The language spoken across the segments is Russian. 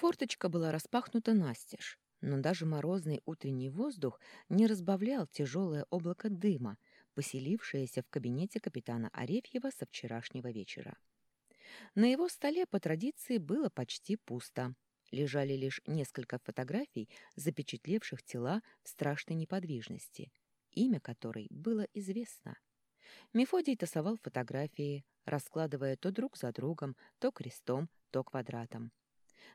Форточка была распахнута настежь, но даже морозный утренний воздух не разбавлял тяжелое облако дыма, поселившееся в кабинете капитана Арефьева со вчерашнего вечера. На его столе по традиции было почти пусто. Лежали лишь несколько фотографий, запечатлевших тела в страшной неподвижности, имя которой было известно. Мефодий тасовал фотографии, раскладывая то друг за другом, то крестом, то квадратом.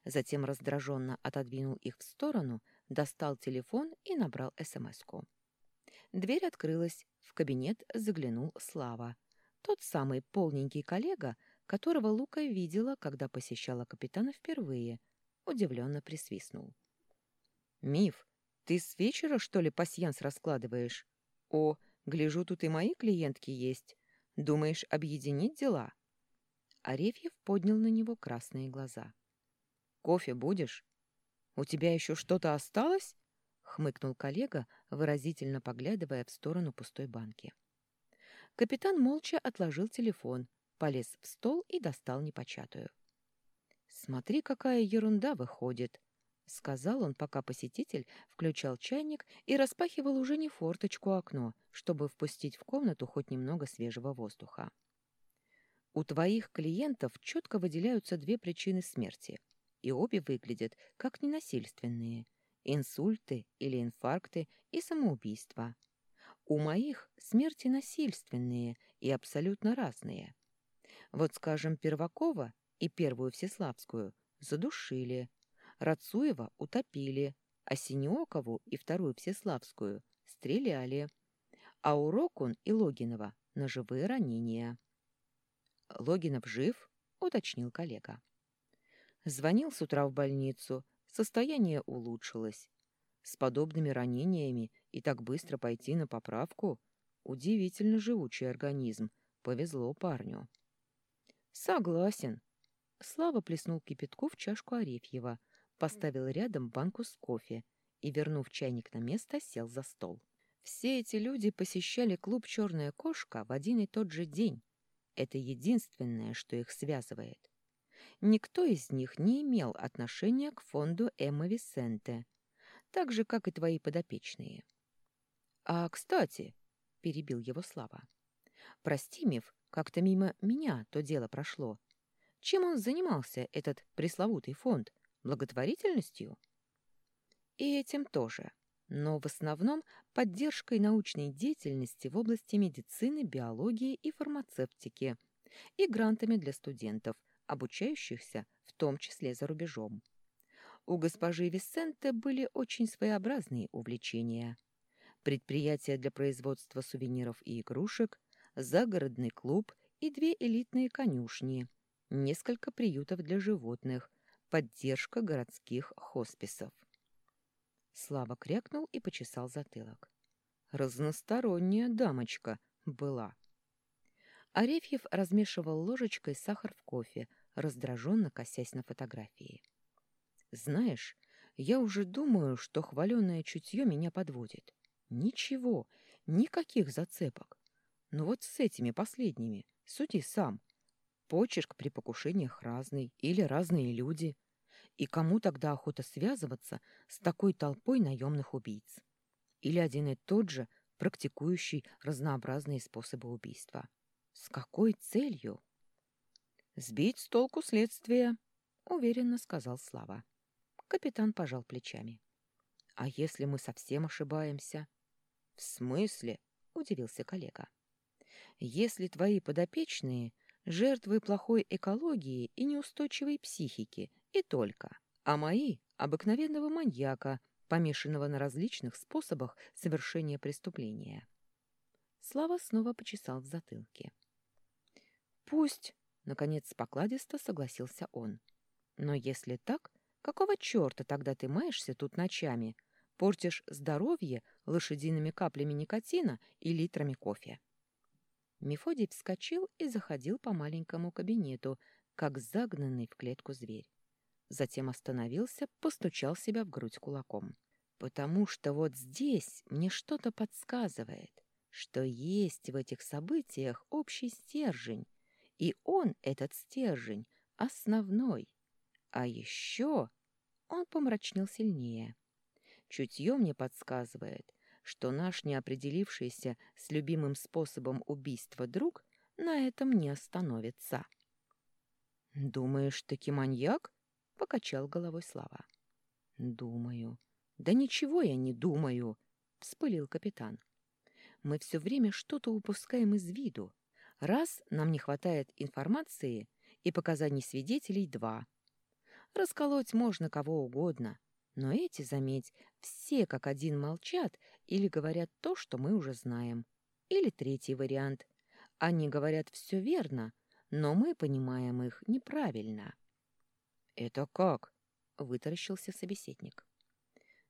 Затем раздраженно отодвинул их в сторону, достал телефон и набрал СМС-ку. Дверь открылась, в кабинет заглянул Слава. Тот самый полненький коллега, которого Лука видела, когда посещала капитана впервые, удивленно присвистнул. «Миф, ты с вечера, что ли, пасьянс раскладываешь? О, гляжу, тут и мои клиентки есть. Думаешь, объединить дела?» Арефьев поднял на него красные глаза. «Кофе будешь? У тебя еще что-то осталось?» — хмыкнул коллега, выразительно поглядывая в сторону пустой банки. Капитан молча отложил телефон, полез в стол и достал непочатую. «Смотри, какая ерунда выходит!» — сказал он, пока посетитель включал чайник и распахивал уже не форточку, а окно, чтобы впустить в комнату хоть немного свежего воздуха. «У твоих клиентов четко выделяются две причины смерти — и обе выглядят как ненасильственные – инсульты или инфаркты и самоубийства. У моих смерти насильственные и абсолютно разные. Вот, скажем, Первакова и первую Всеславскую задушили, Рацуева утопили, а Синеокову и вторую Всеславскую стреляли, а у Рокун и Логинова ножевые ранения. «Логинов жив?» — уточнил коллега. Звонил с утра в больницу, состояние улучшилось. С подобными ранениями и так быстро пойти на поправку — удивительно живучий организм. Повезло парню. Согласен. Слава плеснул кипятку в чашку Арефьева, поставил рядом банку с кофе и, вернув чайник на место, сел за стол. Все эти люди посещали клуб «Черная кошка» в один и тот же день. Это единственное, что их связывает. Никто из них не имел отношения к фонду Эмма Висенте, так же, как и твои подопечные. — А, кстати, — перебил его Слава, — прости, Миф, как-то мимо меня то дело прошло. Чем он занимался, этот пресловутый фонд? Благотворительностью? И этим тоже, но в основном поддержкой научной деятельности в области медицины, биологии и фармацевтики и грантами для студентов – обучающихся в том числе за рубежом. У госпожи Висенте были очень своеобразные увлечения. Предприятия для производства сувениров и игрушек, загородный клуб и две элитные конюшни, несколько приютов для животных, поддержка городских хосписов. Слава крякнул и почесал затылок. Разносторонняя дамочка была. Арефьев размешивал ложечкой сахар в кофе, раздраженно косясь на фотографии. «Знаешь, я уже думаю, что хваленое чутье меня подводит. Ничего, никаких зацепок. Но вот с этими последними, суди сам. Почерк при покушениях разный или разные люди. И кому тогда охота связываться с такой толпой наемных убийц? Или один и тот же, практикующий разнообразные способы убийства?» С какой целью? Сбить с толку следствие, уверенно сказал Слава. Капитан пожал плечами. А если мы совсем ошибаемся? В смысле? удивился коллега. Если твои подопечные жертвы плохой экологии и неустойчивой психики, и только, а мои — обыкновенного маньяка, помешанного на различных способах совершения преступления. Слава снова почесал в затылке. Пусть, наконец покладисто согласился он. Но если так, какого черта тогда ты маешься тут ночами, портишь здоровье лошадиными каплями никотина и литрами кофе? Мефодий вскочил и заходил по маленькому кабинету, как загнанный в клетку зверь. Затем остановился, постучал себя в грудь кулаком. «Потому что вот здесь мне что-то подсказывает, что есть в этих событиях общий стержень, и он, этот стержень, основной. А еще он помрачнел сильнее. Чутье мне подсказывает, что наш неопределившийся с любимым способом убийства друг на этом не остановится. «Думаешь, таки маньяк?» — покачал головой Слава. «Думаю». «Да ничего я не думаю», — вспылил капитан. «Мы все время что-то упускаем из виду. Раз нам не хватает информации и показаний свидетелей два. Расколоть можно кого угодно, но эти, заметь, все как один молчат или говорят то, что мы уже знаем. Или третий вариант. Они говорят все верно, но мы понимаем их неправильно. «Это как?» — вытаращился собеседник.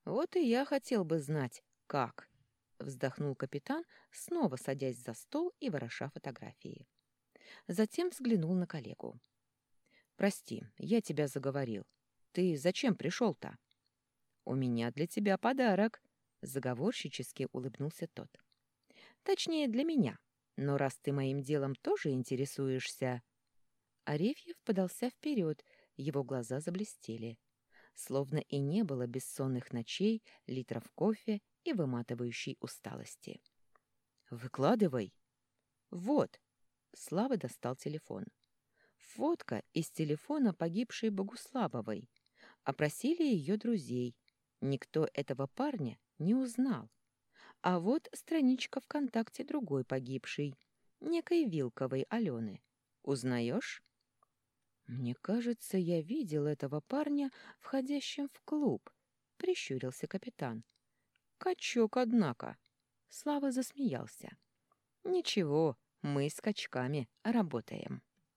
«Вот и я хотел бы знать, как», — вздохнул капитан, снова садясь за стол и вороша фотографии. Затем взглянул на коллегу. «Прости, я тебя заговорил. Ты зачем пришел-то?» «У меня для тебя подарок», — заговорщически улыбнулся тот. «Точнее, для меня. Но раз ты моим делом тоже интересуешься...» Арефьев подался вперед, его глаза заблестели. Словно и не было бессонных ночей, литров кофе и выматывающей усталости. «Выкладывай!» «Вот!» Слава достал телефон. Фотка из телефона погибшей Богуславовой. Опросили ее друзей. Никто этого парня не узнал. А вот страничка ВКонтакте другой погибшей, некой Вилковой Алены. Узнаешь? Мне кажется, я видел этого парня, входящим в клуб, прищурился капитан. Качок, однако. Слава засмеялся. Ничего, мы с качками работаем.